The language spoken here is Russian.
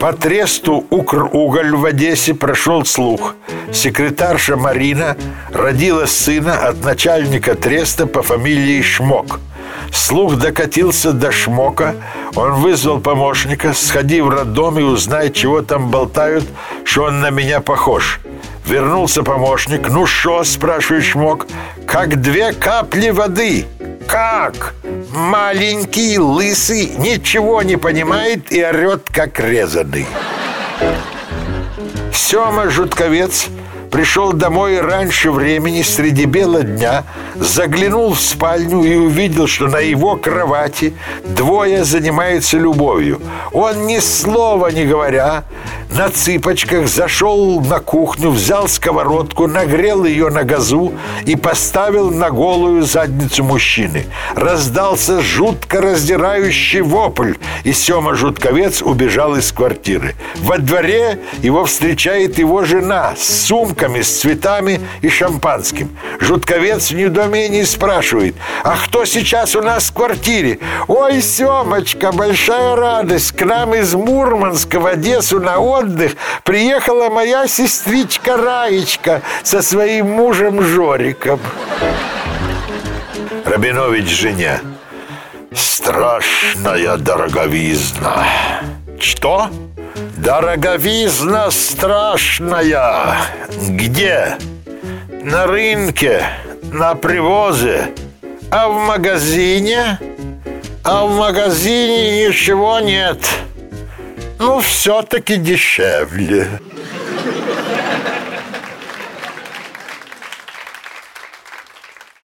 По тресту Укр-Уголь в Одессе прошел слух. Секретарша Марина родила сына от начальника треста по фамилии Шмок. Слух докатился до Шмока. Он вызвал помощника, сходи в роддом и узнай, чего там болтают, что он на меня похож. Вернулся помощник. «Ну что?» – спрашивает Шмок. «Как две капли воды». «Как?» Маленький, лысый, ничего не понимает и орет, как резанный. Сема Жутковец пришел домой раньше времени среди бела дня, заглянул в спальню и увидел, что на его кровати двое занимаются любовью. Он ни слова не говоря, на цыпочках зашел на кухню, взял сковородку, нагрел ее на газу и поставил на голую задницу мужчины. Раздался жутко раздирающий вопль, и Сема Жутковец убежал из квартиры. Во дворе его встречает его жена с сумками, с цветами и шампанским. Жутковец в недоумении спрашивает, а кто сейчас у нас в квартире? Ой, Семочка, большая радость, к нам из Мурманска в Одессу на отдых отдых приехала моя сестричка Раечка со своим мужем Жориком. Рабинович жене. Страшная дороговизна. Что? Дороговизна страшная. Где? На рынке, на привозе. А в магазине? А в магазине ничего нет. Ну, все-таки дешевле.